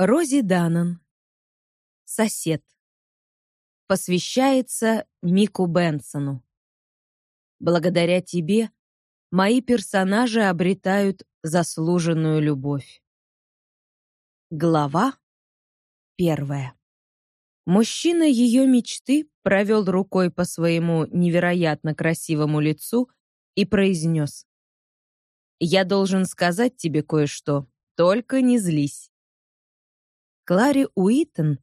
Рози Даннон. Сосед. Посвящается Мику Бенсону. Благодаря тебе мои персонажи обретают заслуженную любовь. Глава первая. Мужчина ее мечты провел рукой по своему невероятно красивому лицу и произнес. «Я должен сказать тебе кое-что, только не злись». Кларе Уитон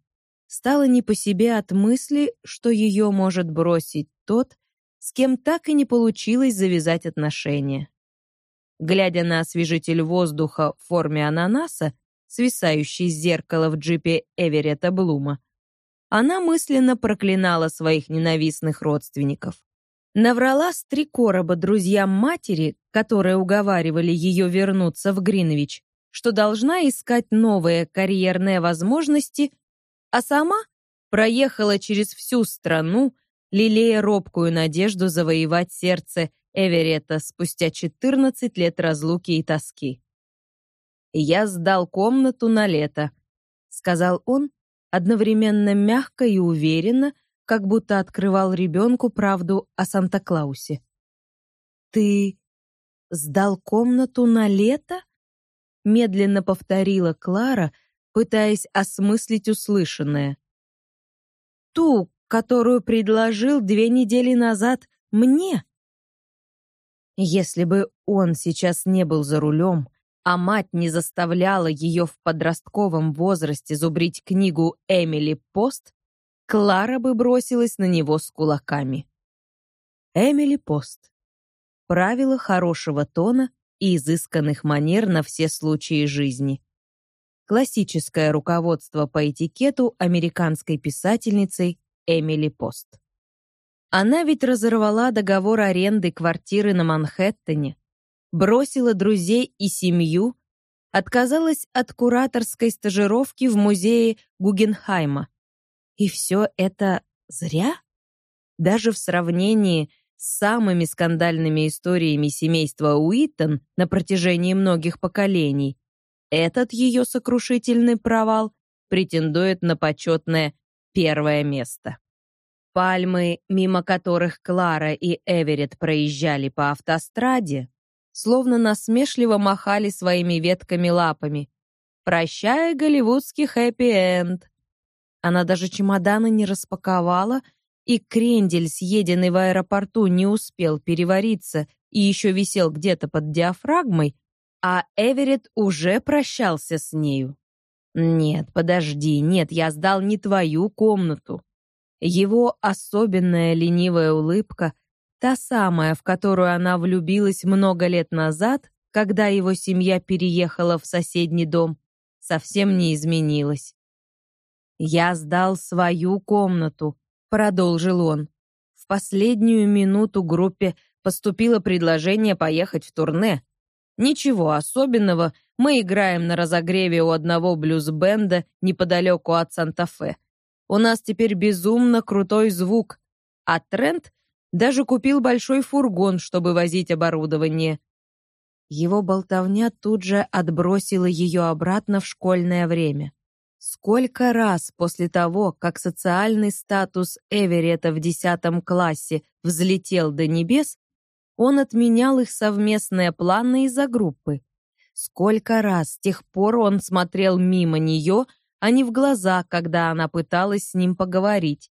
стало не по себе от мысли, что ее может бросить тот, с кем так и не получилось завязать отношения. Глядя на освежитель воздуха в форме ананаса, свисающий с зеркала в джипе Эверетта Блума, она мысленно проклинала своих ненавистных родственников. Наврала с три короба друзьям матери, которые уговаривали ее вернуться в Гринвич, что должна искать новые карьерные возможности, а сама проехала через всю страну, лелея робкую надежду завоевать сердце Эверетта спустя 14 лет разлуки и тоски. «Я сдал комнату на лето», — сказал он, одновременно мягко и уверенно, как будто открывал ребенку правду о Санта-Клаусе. «Ты сдал комнату на лето?» Медленно повторила Клара, пытаясь осмыслить услышанное. «Ту, которую предложил две недели назад мне?» Если бы он сейчас не был за рулем, а мать не заставляла ее в подростковом возрасте зубрить книгу Эмили Пост, Клара бы бросилась на него с кулаками. Эмили Пост. Правила хорошего тона и изысканных манер на все случаи жизни. Классическое руководство по этикету американской писательницей Эмили Пост. Она ведь разорвала договор аренды квартиры на Манхэттене, бросила друзей и семью, отказалась от кураторской стажировки в музее Гугенхайма. И все это зря? Даже в сравнении самыми скандальными историями семейства Уиттон на протяжении многих поколений, этот ее сокрушительный провал претендует на почетное первое место. Пальмы, мимо которых Клара и Эверетт проезжали по автостраде, словно насмешливо махали своими ветками-лапами. «Прощай, голливудский хэппи-энд!» Она даже чемоданы не распаковала — и крендель, съеденный в аэропорту, не успел перевариться и еще висел где-то под диафрагмой, а Эверетт уже прощался с нею. «Нет, подожди, нет, я сдал не твою комнату». Его особенная ленивая улыбка, та самая, в которую она влюбилась много лет назад, когда его семья переехала в соседний дом, совсем не изменилась. «Я сдал свою комнату», продолжил он. В последнюю минуту группе поступило предложение поехать в турне. Ничего особенного, мы играем на разогреве у одного блюз-бенда неподалеку от Санта-Фе. У нас теперь безумно крутой звук, а Трент даже купил большой фургон, чтобы возить оборудование. Его болтовня тут же отбросила ее обратно в школьное время. Сколько раз после того, как социальный статус Эверетта в десятом классе взлетел до небес, он отменял их совместные планы из-за группы. Сколько раз с тех пор он смотрел мимо нее, а не в глаза, когда она пыталась с ним поговорить.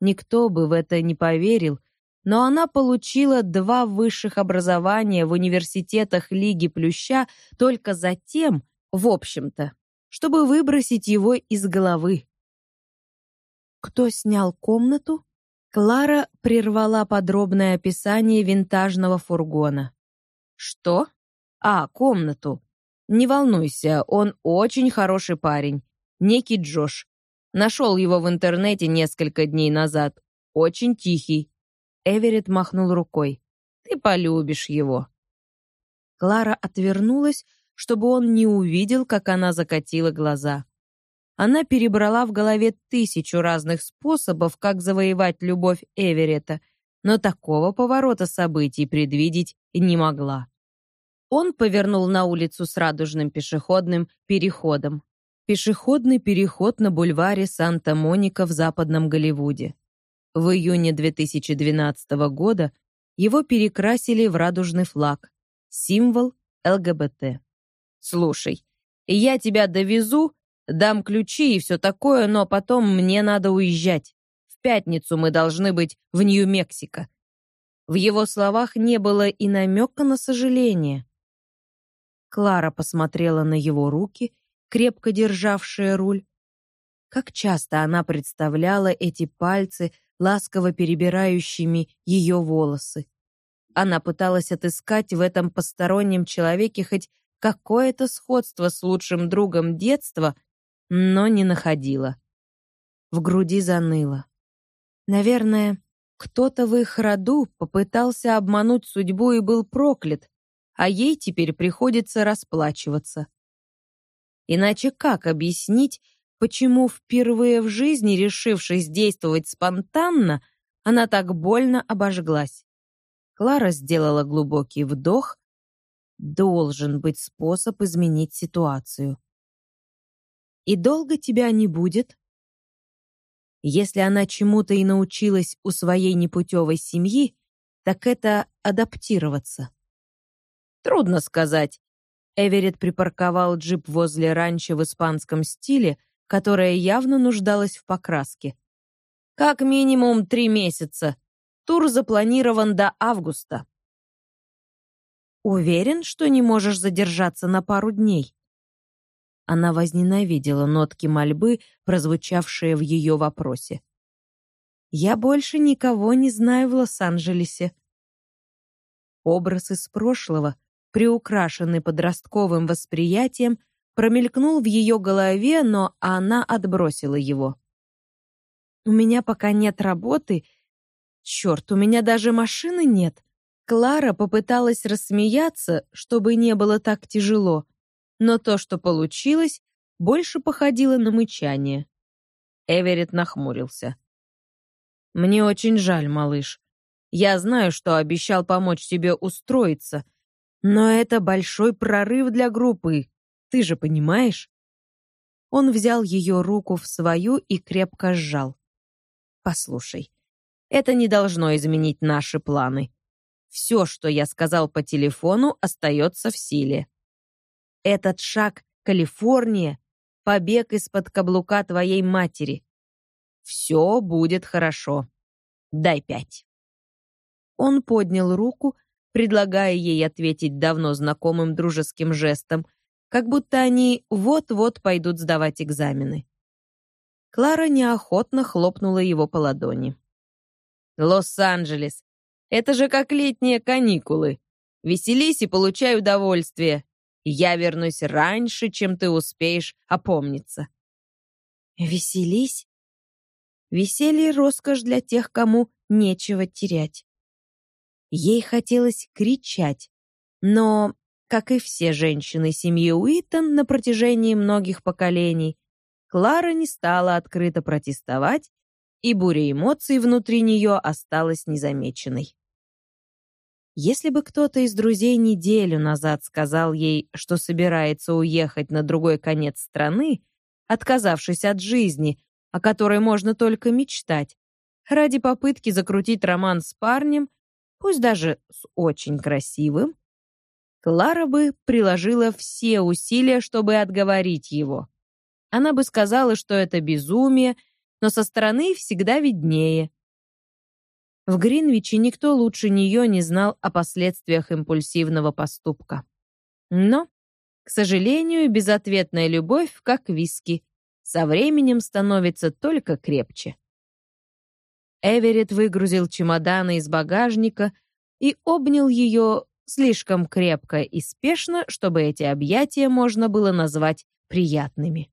Никто бы в это не поверил, но она получила два высших образования в университетах Лиги Плюща только затем, в общем-то, чтобы выбросить его из головы. Кто снял комнату? Клара прервала подробное описание винтажного фургона. Что? А, комнату. Не волнуйся, он очень хороший парень. Некий Джош. Нашел его в интернете несколько дней назад. Очень тихий. Эверетт махнул рукой. Ты полюбишь его. Клара отвернулась, чтобы он не увидел, как она закатила глаза. Она перебрала в голове тысячу разных способов, как завоевать любовь Эверетта, но такого поворота событий предвидеть не могла. Он повернул на улицу с радужным пешеходным переходом. пешеходный переход на бульваре Санта-Моника в Западном Голливуде. В июне 2012 года его перекрасили в радужный флаг, символ ЛГБТ. «Слушай, я тебя довезу, дам ключи и все такое, но потом мне надо уезжать. В пятницу мы должны быть в Нью-Мексико». В его словах не было и намека на сожаление. Клара посмотрела на его руки, крепко державшие руль. Как часто она представляла эти пальцы, ласково перебирающими ее волосы. Она пыталась отыскать в этом постороннем человеке хоть какое-то сходство с лучшим другом детства, но не находила. В груди заныло. Наверное, кто-то в их роду попытался обмануть судьбу и был проклят, а ей теперь приходится расплачиваться. Иначе как объяснить, почему впервые в жизни, решившись действовать спонтанно, она так больно обожглась? Клара сделала глубокий вдох. Должен быть способ изменить ситуацию. «И долго тебя не будет?» Если она чему-то и научилась у своей непутевой семьи, так это адаптироваться. Трудно сказать. Эверетт припарковал джип возле ранчо в испанском стиле, которое явно нуждалось в покраске. Как минимум три месяца. Тур запланирован до августа. Уверен, что не можешь задержаться на пару дней. Она возненавидела нотки мольбы, прозвучавшие в ее вопросе. Я больше никого не знаю в Лос-Анджелесе. Образ из прошлого, приукрашенный подростковым восприятием, промелькнул в ее голове, но она отбросила его. «У меня пока нет работы. Черт, у меня даже машины нет». Клара попыталась рассмеяться, чтобы не было так тяжело, но то, что получилось, больше походило на мычание. Эверетт нахмурился. «Мне очень жаль, малыш. Я знаю, что обещал помочь тебе устроиться, но это большой прорыв для группы, ты же понимаешь? Он взял ее руку в свою и крепко сжал. Послушай, это не должно изменить наши планы. Все, что я сказал по телефону, остается в силе. Этот шаг — Калифорния, побег из-под каблука твоей матери. Все будет хорошо. Дай пять. Он поднял руку, предлагая ей ответить давно знакомым дружеским жестом, как будто они вот-вот пойдут сдавать экзамены. Клара неохотно хлопнула его по ладони. «Лос-Анджелес! Это же как летние каникулы! Веселись и получай удовольствие! Я вернусь раньше, чем ты успеешь опомниться!» «Веселись?» Веселье — роскошь для тех, кому нечего терять. Ей хотелось кричать, но, как и все женщины семьи Уитон на протяжении многих поколений, Клара не стала открыто протестовать, и буря эмоций внутри нее осталась незамеченной. Если бы кто-то из друзей неделю назад сказал ей, что собирается уехать на другой конец страны, отказавшись от жизни, о которой можно только мечтать, ради попытки закрутить роман с парнем, пусть даже с очень красивым, Клара бы приложила все усилия, чтобы отговорить его. Она бы сказала, что это безумие, но со стороны всегда виднее. В Гринвиче никто лучше нее не знал о последствиях импульсивного поступка. Но, к сожалению, безответная любовь, как виски, со временем становится только крепче. Эверетт выгрузил чемоданы из багажника и обнял ее слишком крепко и спешно, чтобы эти объятия можно было назвать приятными.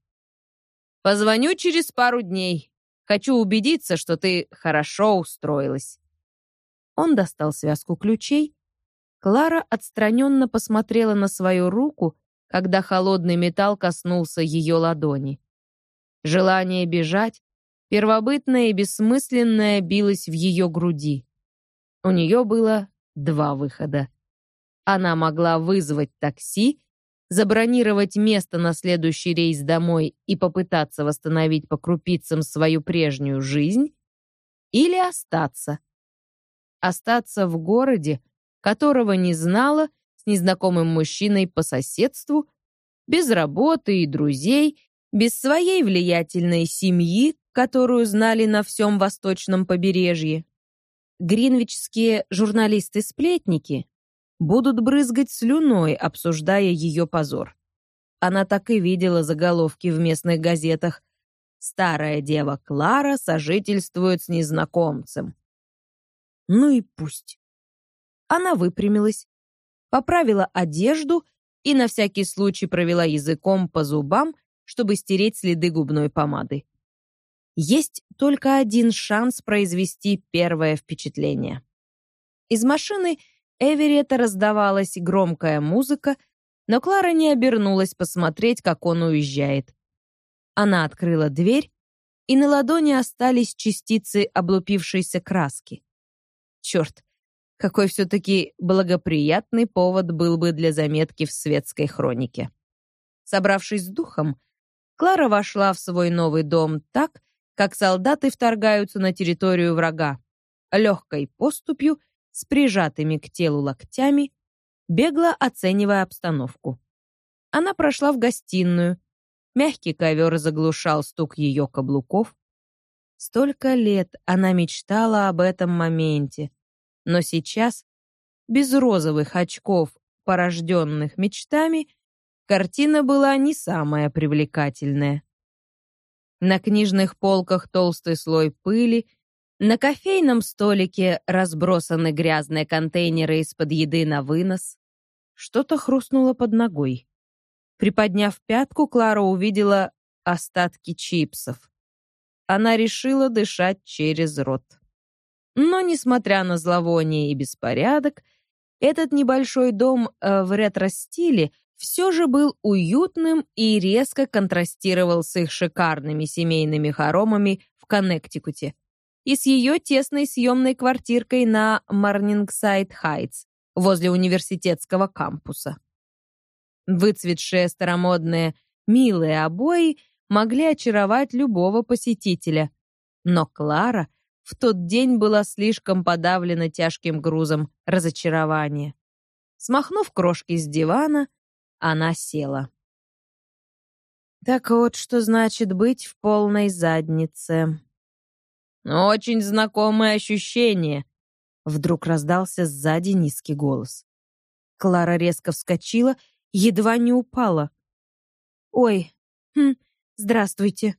«Позвоню через пару дней. Хочу убедиться, что ты хорошо устроилась». Он достал связку ключей. Клара отстраненно посмотрела на свою руку, когда холодный металл коснулся ее ладони. Желание бежать, Первобытное и бессмысленное билось в ее груди. У нее было два выхода. Она могла вызвать такси забронировать место на следующий рейс домой и попытаться восстановить по крупицам свою прежнюю жизнь, или остаться. Остаться в городе, которого не знала, с незнакомым мужчиной по соседству, без работы и друзей, без своей влиятельной семьи, которую знали на всем восточном побережье. Гринвичские журналисты-сплетники будут брызгать слюной, обсуждая ее позор. Она так и видела заголовки в местных газетах. «Старая дева Клара сожительствует с незнакомцем». Ну и пусть. Она выпрямилась, поправила одежду и на всякий случай провела языком по зубам, чтобы стереть следы губной помады. Есть только один шанс произвести первое впечатление. Из машины Эверетта раздавалась громкая музыка, но Клара не обернулась посмотреть, как он уезжает. Она открыла дверь, и на ладони остались частицы облупившейся краски. Черт, какой все-таки благоприятный повод был бы для заметки в светской хронике. Собравшись с духом, Клара вошла в свой новый дом так, как солдаты вторгаются на территорию врага, легкой поступью с прижатыми к телу локтями, бегло оценивая обстановку. Она прошла в гостиную. Мягкий ковер заглушал стук ее каблуков. Столько лет она мечтала об этом моменте. Но сейчас, без розовых очков, порожденных мечтами, картина была не самая привлекательная. На книжных полках толстый слой пыли — на кофейном столике разбросаны грязные контейнеры из-под еды на вынос. Что-то хрустнуло под ногой. Приподняв пятку, Клара увидела остатки чипсов. Она решила дышать через рот. Но, несмотря на зловоние и беспорядок, этот небольшой дом э, в ретро-стиле все же был уютным и резко контрастировал с их шикарными семейными хоромами в Коннектикуте и с ее тесной съемной квартиркой на Марнингсайд-Хайтс возле университетского кампуса. Выцветшие старомодные милые обои могли очаровать любого посетителя, но Клара в тот день была слишком подавлена тяжким грузом разочарования. Смахнув крошки с дивана, она села. Так вот, что значит быть в полной заднице. Очень знакомое ощущение. Вдруг раздался сзади низкий голос. Клара резко вскочила, едва не упала. Ой, хм, здравствуйте.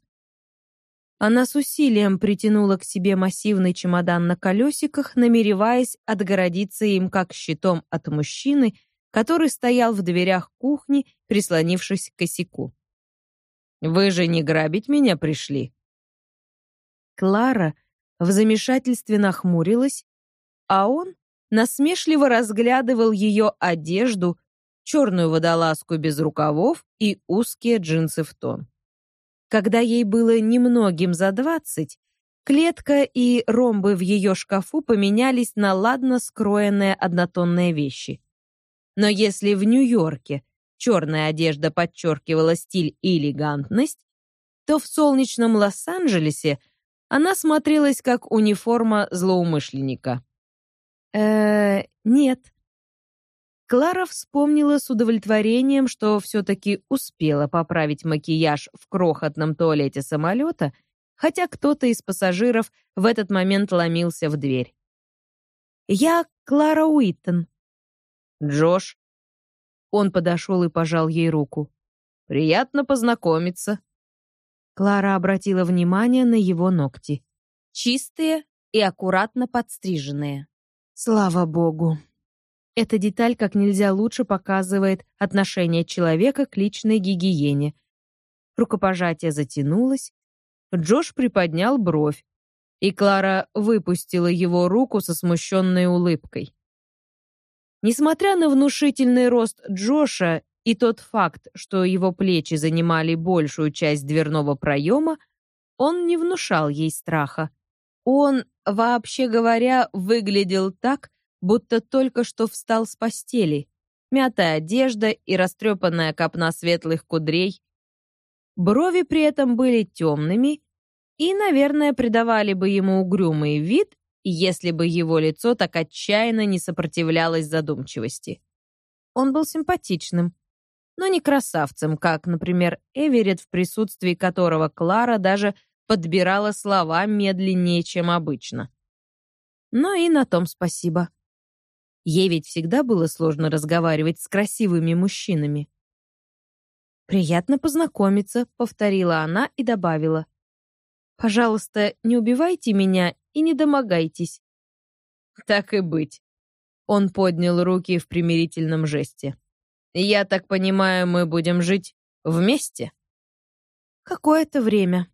Она с усилием притянула к себе массивный чемодан на колесиках, намереваясь отгородиться им как щитом от мужчины, который стоял в дверях кухни, прислонившись к косяку. «Вы же не грабить меня пришли?» Клара в замешательстве нахмурилась, а он насмешливо разглядывал ее одежду, черную водолазку без рукавов и узкие джинсы в тон. Когда ей было немногим за двадцать, клетка и ромбы в ее шкафу поменялись на ладно скроенные однотонные вещи. Но если в Нью-Йорке черная одежда подчеркивала стиль и элегантность, то в солнечном Лос-Анджелесе она смотрелась как униформа злоумышленника. э нет. Клара вспомнила с удовлетворением, что все-таки успела поправить макияж в крохотном туалете самолета, хотя кто-то из пассажиров в этот момент ломился в дверь. «Я Клара Уиттон». «Джош». Он подошел и пожал ей руку. «Приятно познакомиться». Клара обратила внимание на его ногти. Чистые и аккуратно подстриженные. Слава богу. Эта деталь как нельзя лучше показывает отношение человека к личной гигиене. Рукопожатие затянулось. Джош приподнял бровь, и Клара выпустила его руку со смущенной улыбкой. Несмотря на внушительный рост Джоша и тот факт, что его плечи занимали большую часть дверного проема, он не внушал ей страха. Он, вообще говоря, выглядел так, будто только что встал с постели. мятая одежда и растрепанная копна светлых кудрей. Брови при этом были темными и, наверное, придавали бы ему угрюмый вид, если бы его лицо так отчаянно не сопротивлялось задумчивости. Он был симпатичным, но не красавцем, как, например, Эверетт, в присутствии которого Клара даже подбирала слова медленнее, чем обычно. Но и на том спасибо. Ей ведь всегда было сложно разговаривать с красивыми мужчинами. «Приятно познакомиться», — повторила она и добавила. «Пожалуйста, не убивайте меня и не домогайтесь». «Так и быть». Он поднял руки в примирительном жесте. «Я так понимаю, мы будем жить вместе?» «Какое-то время.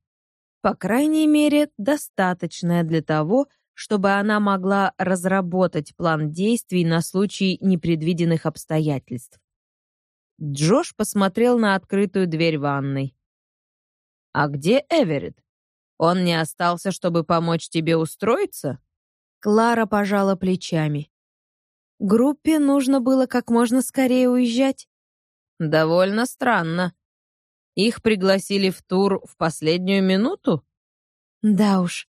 По крайней мере, достаточное для того, чтобы она могла разработать план действий на случай непредвиденных обстоятельств. Джош посмотрел на открытую дверь ванной. «А где Эверетт? Он не остался, чтобы помочь тебе устроиться?» Клара пожала плечами. «Группе нужно было как можно скорее уезжать». «Довольно странно. Их пригласили в тур в последнюю минуту?» «Да уж,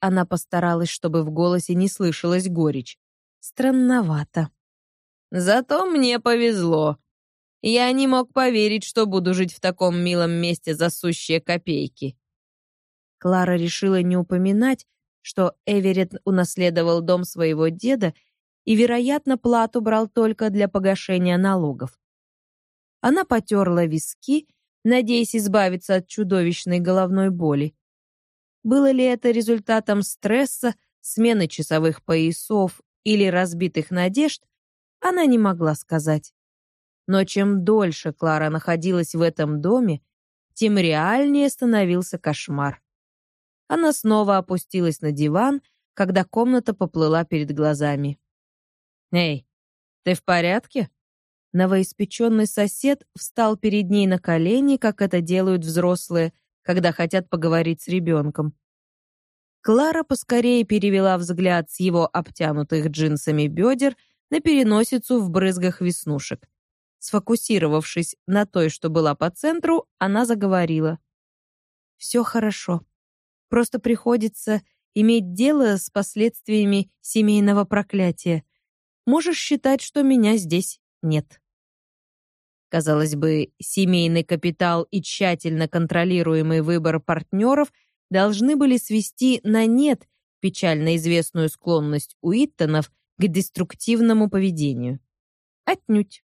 она постаралась, чтобы в голосе не слышалась горечь. Странновато. Зато мне повезло. Я не мог поверить, что буду жить в таком милом месте за сущие копейки. Клара решила не упоминать, что Эверетт унаследовал дом своего деда и, вероятно, плату брал только для погашения налогов. Она потерла виски, надеясь избавиться от чудовищной головной боли. Было ли это результатом стресса, смены часовых поясов или разбитых надежд, она не могла сказать. Но чем дольше Клара находилась в этом доме, тем реальнее становился кошмар. Она снова опустилась на диван, когда комната поплыла перед глазами. «Эй, ты в порядке?» Новоиспеченный сосед встал перед ней на колени, как это делают взрослые, когда хотят поговорить с ребенком. Клара поскорее перевела взгляд с его обтянутых джинсами бедер на переносицу в брызгах веснушек. Сфокусировавшись на той, что была по центру, она заговорила. «Все хорошо. Просто приходится иметь дело с последствиями семейного проклятия. Можешь считать, что меня здесь нет». Казалось бы, семейный капитал и тщательно контролируемый выбор партнеров должны были свести на нет печально известную склонность Уиттонов к деструктивному поведению. Отнюдь.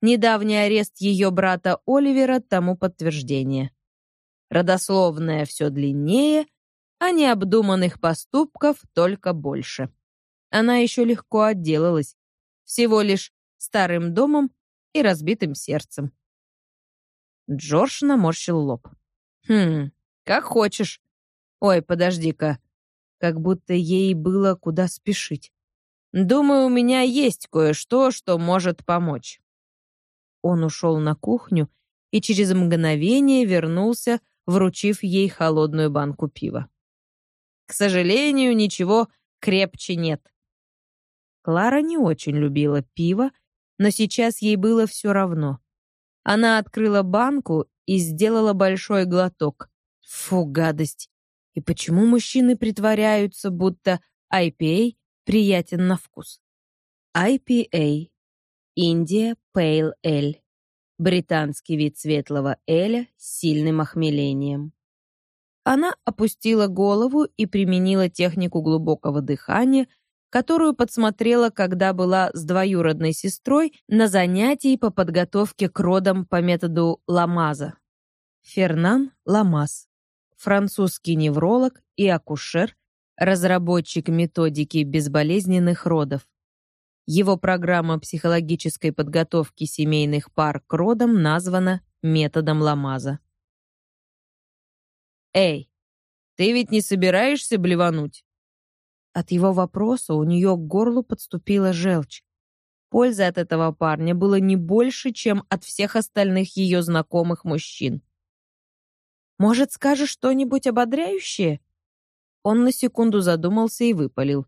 Недавний арест ее брата Оливера тому подтверждение. Родословная все длиннее, а необдуманных поступков только больше. Она еще легко отделалась, всего лишь старым домом и разбитым сердцем. Джордж наморщил лоб. «Хм, как хочешь. Ой, подожди-ка. Как будто ей было куда спешить. Думаю, у меня есть кое-что, что может помочь». Он ушел на кухню и через мгновение вернулся, вручив ей холодную банку пива. «К сожалению, ничего крепче нет». Клара не очень любила пиво, но сейчас ей было все равно. Она открыла банку и сделала большой глоток. Фу, гадость. И почему мужчины притворяются, будто IPA приятен на вкус? IPA Индия Pale Ale британский вид светлого эля с сильным охмелением. Она опустила голову и применила технику глубокого дыхания, которую подсмотрела, когда была с двоюродной сестрой на занятии по подготовке к родам по методу Ламаза. Фернан Ламаз, французский невролог и акушер, разработчик методики безболезненных родов. Его программа психологической подготовки семейных пар к родам названа методом Ламаза. «Эй, ты ведь не собираешься блевануть?» От его вопроса у нее к горлу подступила желчь. Пользы от этого парня было не больше, чем от всех остальных ее знакомых мужчин. «Может, скажешь что-нибудь ободряющее?» Он на секунду задумался и выпалил.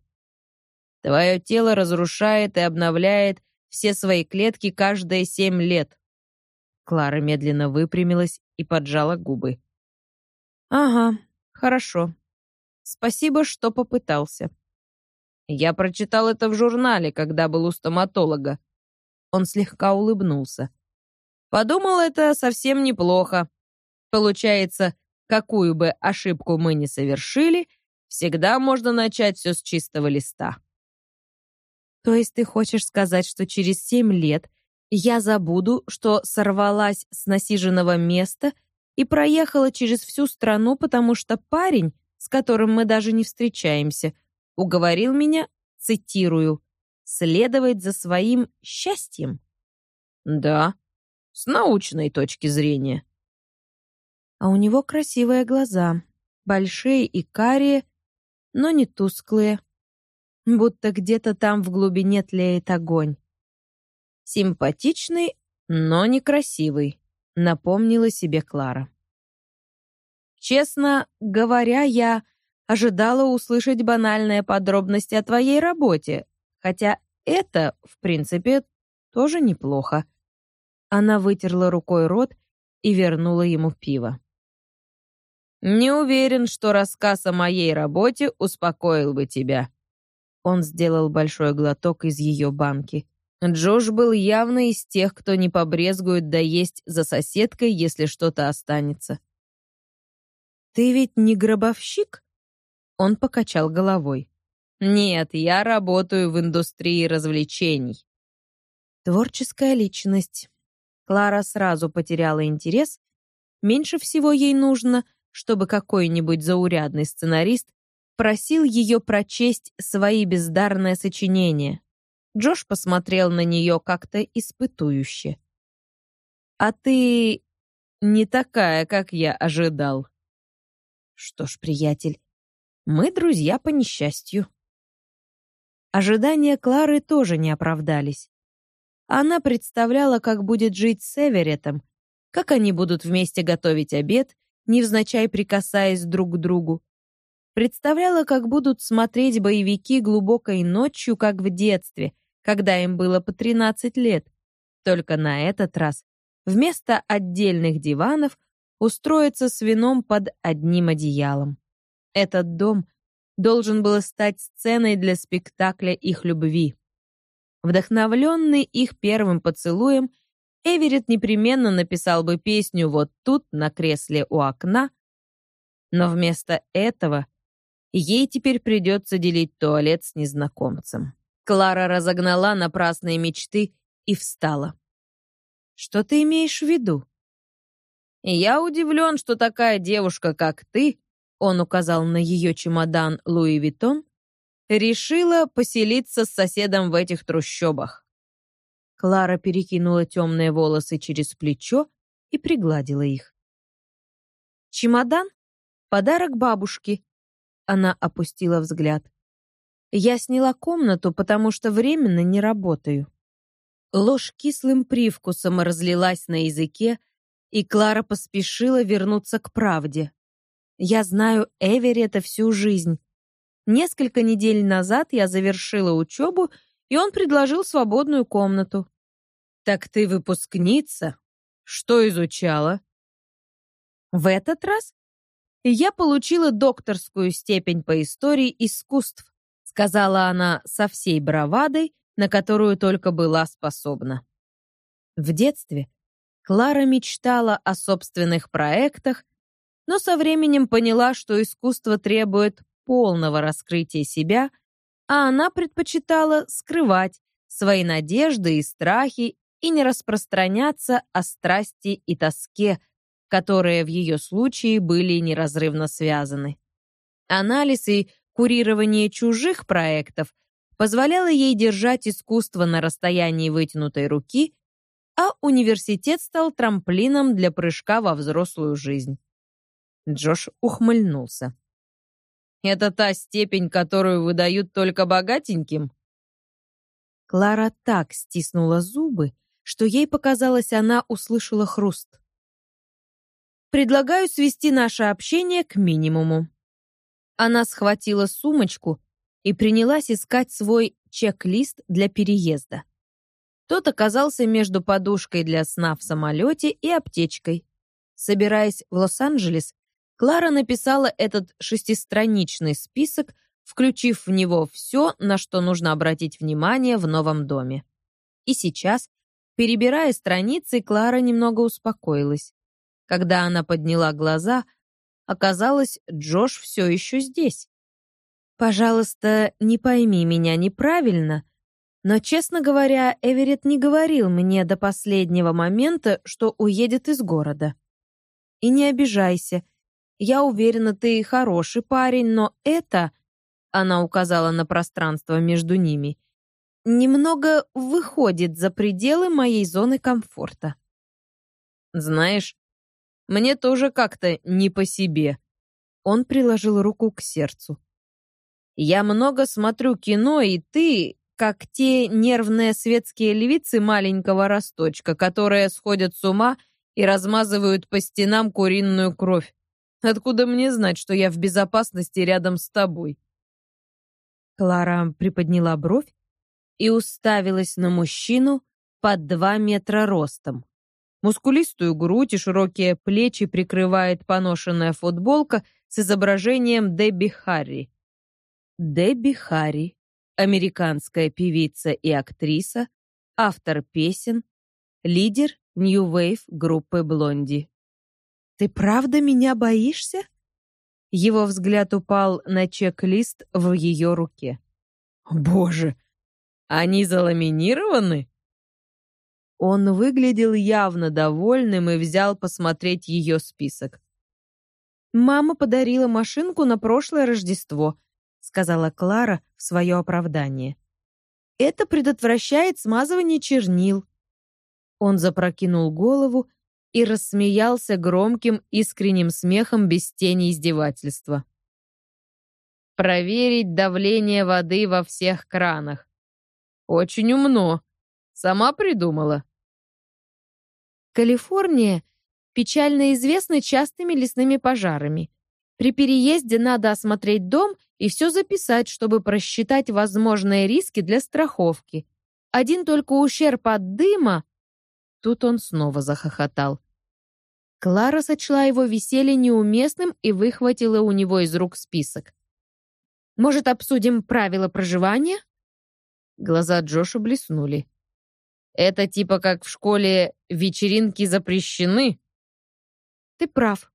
«Твое тело разрушает и обновляет все свои клетки каждые семь лет. Клара медленно выпрямилась и поджала губы. «Ага, хорошо. Спасибо, что попытался». Я прочитал это в журнале, когда был у стоматолога. Он слегка улыбнулся. Подумал, это совсем неплохо. Получается, какую бы ошибку мы ни совершили, всегда можно начать все с чистого листа. То есть ты хочешь сказать, что через семь лет я забуду, что сорвалась с насиженного места и проехала через всю страну, потому что парень, с которым мы даже не встречаемся, уговорил меня, цитирую, следовать за своим счастьем? Да, с научной точки зрения. А у него красивые глаза, большие и карие, но не тусклые, будто где-то там в глубине тлеет огонь. Симпатичный, но некрасивый, напомнила себе Клара. Честно говоря, я ожидала услышать банальные подробности о твоей работе, хотя это, в принципе, тоже неплохо. Она вытерла рукой рот и вернула ему пиво. «Не уверен, что рассказ о моей работе успокоил бы тебя». Он сделал большой глоток из ее банки. Джош был явно из тех, кто не побрезгует доесть за соседкой, если что-то останется. «Ты ведь не гробовщик?» Он покачал головой. «Нет, я работаю в индустрии развлечений». Творческая личность. Клара сразу потеряла интерес. Меньше всего ей нужно, чтобы какой-нибудь заурядный сценарист просил ее прочесть свои бездарные сочинения. Джош посмотрел на нее как-то испытующе. «А ты не такая, как я ожидал». «Что ж, приятель, мы друзья по несчастью. Ожидания Клары тоже не оправдались. Она представляла, как будет жить с Эверетом, как они будут вместе готовить обед, невзначай прикасаясь друг к другу. Представляла, как будут смотреть боевики глубокой ночью, как в детстве, когда им было по 13 лет. Только на этот раз вместо отдельных диванов устроиться с вином под одним одеялом. Этот дом должен был стать сценой для спектакля их любви. Вдохновленный их первым поцелуем, Эверетт непременно написал бы песню вот тут, на кресле у окна, но вместо этого ей теперь придется делить туалет с незнакомцем. Клара разогнала напрасные мечты и встала. «Что ты имеешь в виду?» «Я удивлен, что такая девушка, как ты, он указал на ее чемодан Луи Виттон, решила поселиться с соседом в этих трущобах. Клара перекинула темные волосы через плечо и пригладила их. «Чемодан? Подарок бабушке». Она опустила взгляд. «Я сняла комнату, потому что временно не работаю». Ложь кислым привкусом разлилась на языке, и Клара поспешила вернуться к правде. Я знаю Эверетта всю жизнь. Несколько недель назад я завершила учебу, и он предложил свободную комнату. Так ты выпускница? Что изучала? В этот раз я получила докторскую степень по истории искусств, сказала она со всей бравадой, на которую только была способна. В детстве Клара мечтала о собственных проектах но со временем поняла, что искусство требует полного раскрытия себя, а она предпочитала скрывать свои надежды и страхи и не распространяться о страсти и тоске, которые в ее случае были неразрывно связаны. Анализ и курирование чужих проектов позволяло ей держать искусство на расстоянии вытянутой руки, а университет стал трамплином для прыжка во взрослую жизнь. Джош ухмыльнулся. «Это та степень, которую выдают только богатеньким?» Клара так стиснула зубы, что ей показалось, она услышала хруст. «Предлагаю свести наше общение к минимуму». Она схватила сумочку и принялась искать свой чек-лист для переезда. Тот оказался между подушкой для сна в самолете и аптечкой. Собираясь в Лос-Анджелес, Клара написала этот шестистраничный список, включив в него все, на что нужно обратить внимание в новом доме. И сейчас, перебирая страницы, Клара немного успокоилась. Когда она подняла глаза, оказалось, Джош все еще здесь. «Пожалуйста, не пойми меня неправильно», но, честно говоря, Эверетт не говорил мне до последнего момента, что уедет из города. И не обижайся. Я уверена, ты хороший парень, но это, она указала на пространство между ними, немного выходит за пределы моей зоны комфорта. Знаешь, мне тоже как-то не по себе. Он приложил руку к сердцу. Я много смотрю кино, и ты, как те нервные светские львицы маленького росточка, которые сходят с ума и размазывают по стенам куриную кровь. Откуда мне знать, что я в безопасности рядом с тобой?» Клара приподняла бровь и уставилась на мужчину под два метра ростом. Мускулистую грудь и широкие плечи прикрывает поношенная футболка с изображением Дебби Харри. Дебби Харри американская певица и актриса, автор песен, лидер New Wave группы Блонди. «Ты правда меня боишься?» Его взгляд упал на чек-лист в ее руке. «Боже, они заламинированы?» Он выглядел явно довольным и взял посмотреть ее список. «Мама подарила машинку на прошлое Рождество сказала Клара в свое оправдание. Это предотвращает смазывание чернил. Он запрокинул голову и рассмеялся громким искренним смехом без тени издевательства. Проверить давление воды во всех кранах. Очень умно. Сама придумала. Калифорния печально известна частыми лесными пожарами. При переезде надо осмотреть дом и все записать, чтобы просчитать возможные риски для страховки. Один только ущерб от дыма... Тут он снова захохотал. Клара сочла его веселье неуместным и выхватила у него из рук список. «Может, обсудим правила проживания?» Глаза Джоша блеснули. «Это типа как в школе вечеринки запрещены?» «Ты прав.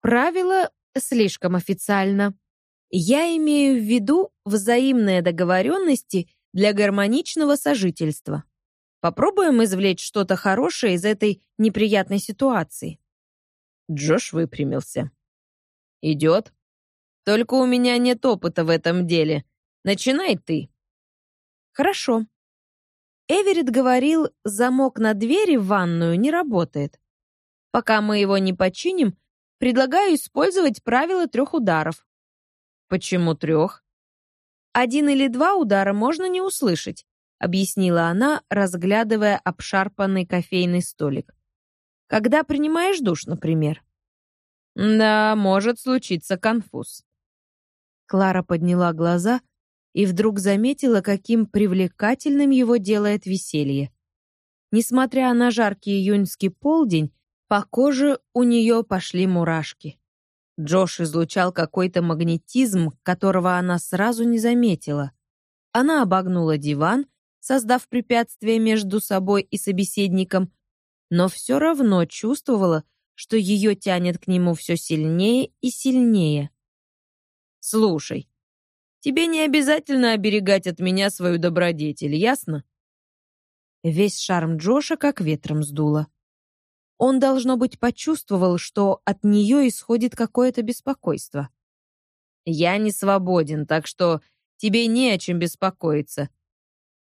Правила слишком официально. Я имею в виду взаимные договоренности для гармоничного сожительства. Попробуем извлечь что-то хорошее из этой неприятной ситуации. Джош выпрямился. Идет. Только у меня нет опыта в этом деле. Начинай ты. Хорошо. Эверетт говорил, замок на двери в ванную не работает. Пока мы его не починим, Предлагаю использовать правило трех ударов. Почему трех? Один или два удара можно не услышать, объяснила она, разглядывая обшарпанный кофейный столик. Когда принимаешь душ, например. Да, может случиться конфуз. Клара подняла глаза и вдруг заметила, каким привлекательным его делает веселье. Несмотря на жаркий июньский полдень, по коже у нее пошли мурашки. Джош излучал какой-то магнетизм, которого она сразу не заметила. Она обогнула диван, создав препятствие между собой и собеседником, но все равно чувствовала, что ее тянет к нему все сильнее и сильнее. «Слушай, тебе не обязательно оберегать от меня свою добродетель, ясно?» Весь шарм Джоша как ветром сдуло. Он, должно быть, почувствовал, что от нее исходит какое-то беспокойство. «Я не свободен, так что тебе не о чем беспокоиться.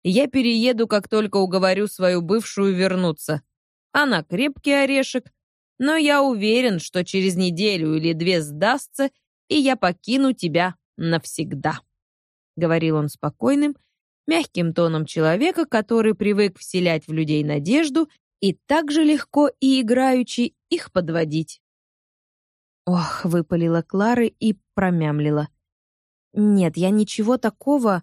Я перееду, как только уговорю свою бывшую вернуться. Она крепкий орешек, но я уверен, что через неделю или две сдастся, и я покину тебя навсегда», — говорил он спокойным, мягким тоном человека, который привык вселять в людей надежду и так же легко и играючи их подводить. Ох, выпалила Клара и промямлила. Нет, я ничего такого...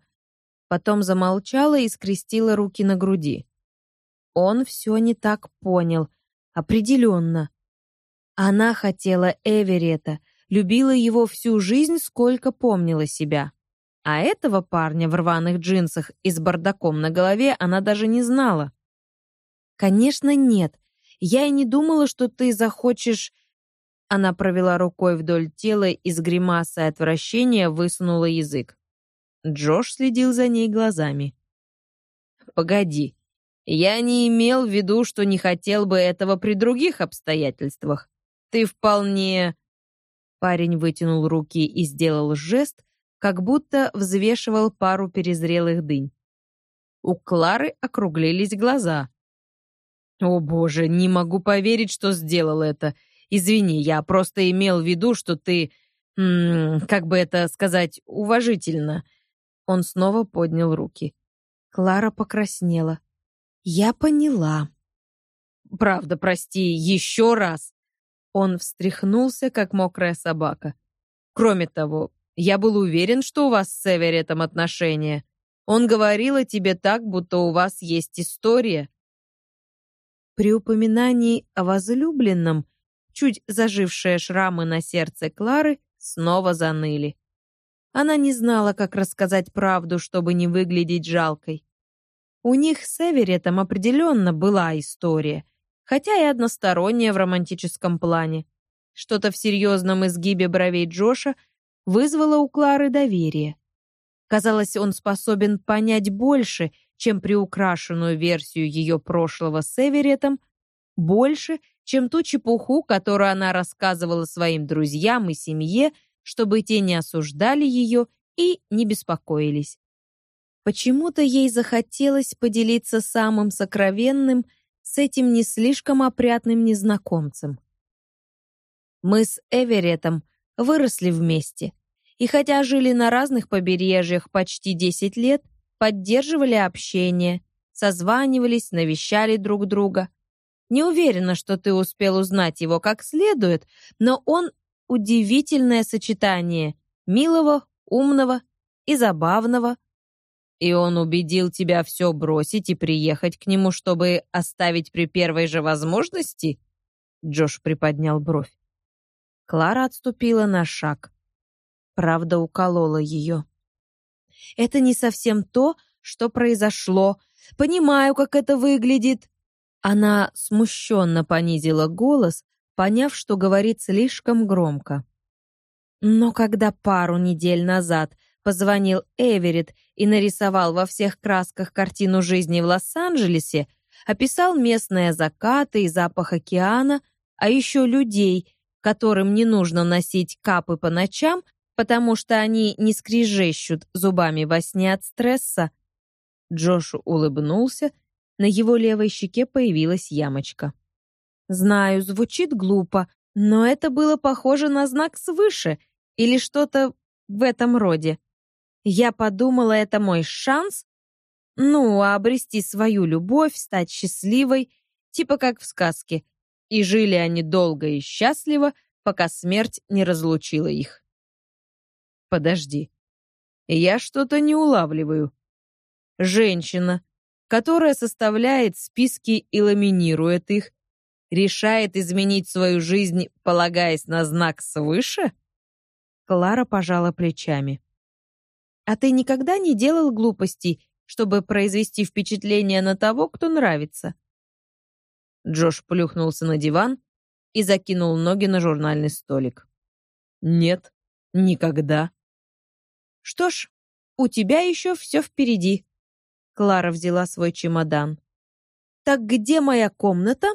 Потом замолчала и скрестила руки на груди. Он все не так понял. Определенно. Она хотела Эверета, любила его всю жизнь, сколько помнила себя. А этого парня в рваных джинсах и с бардаком на голове она даже не знала. «Конечно, нет. Я и не думала, что ты захочешь...» Она провела рукой вдоль тела и с гримасой отвращения высунула язык. Джош следил за ней глазами. «Погоди, я не имел в виду, что не хотел бы этого при других обстоятельствах. Ты вполне...» Парень вытянул руки и сделал жест, как будто взвешивал пару перезрелых дынь. У Клары округлились глаза. «О боже, не могу поверить, что сделал это. Извини, я просто имел в виду, что ты, м -м, как бы это сказать, уважительно. Он снова поднял руки. Клара покраснела. Я поняла. Правда, прости, еще раз. Он встряхнулся, как мокрая собака. Кроме того, я был уверен, что у вас с Северетом отношения. Он говорил о тебе так, будто у вас есть история. При упоминании о возлюбленном чуть зажившие шрамы на сердце Клары снова заныли. Она не знала, как рассказать правду, чтобы не выглядеть жалкой. У них с Эверетом определенно была история, хотя и односторонняя в романтическом плане. Что-то в серьезном изгибе бровей Джоша вызвало у Клары доверие. Казалось, он способен понять больше, чем приукрашенную версию ее прошлого с Эверетом, больше, чем ту чепуху, которую она рассказывала своим друзьям и семье, чтобы те не осуждали ее и не беспокоились. Почему-то ей захотелось поделиться самым сокровенным с этим не слишком опрятным незнакомцем. Мы с Эверетом выросли вместе, и хотя жили на разных побережьях почти 10 лет, поддерживали общение, созванивались, навещали друг друга — не уверена, что ты успел узнать его как следует, но он удивительное сочетание милого, умного и забавного. И он убедил тебя все бросить и приехать к нему, чтобы оставить при первой же возможности? Джош приподнял бровь. Клара отступила на шаг. Правда уколола ее. Это не совсем то, что произошло. Понимаю, как это выглядит. Она смущенно понизила голос, поняв, что говорит слишком громко. Но когда пару недель назад позвонил Эверетт и нарисовал во всех красках картину жизни в Лос-Анджелесе, описал местные закаты и запах океана, а еще людей, которым не нужно носить капы по ночам, потому что они не скрежещут зубами во сне от стресса, Джош улыбнулся на его левой щеке появилась ямочка. Знаю, звучит глупо, но это было похоже на знак свыше или что-то в этом роде. Я подумала, это мой шанс, ну, обрести свою любовь, стать счастливой, типа как в сказке. И жили они долго и счастливо, пока смерть не разлучила их. Подожди. Я что-то не улавливаю. Женщина, которая составляет списки и ламинирует их, решает изменить свою жизнь, полагаясь на знак свыше? Клара пожала плечами. А ты никогда не делал глупостей, чтобы произвести впечатление на того, кто нравится? Джош плюхнулся на диван и закинул ноги на журнальный столик. Нет, никогда. Что ж, у тебя еще все впереди. Клара взяла свой чемодан. «Так где моя комната?»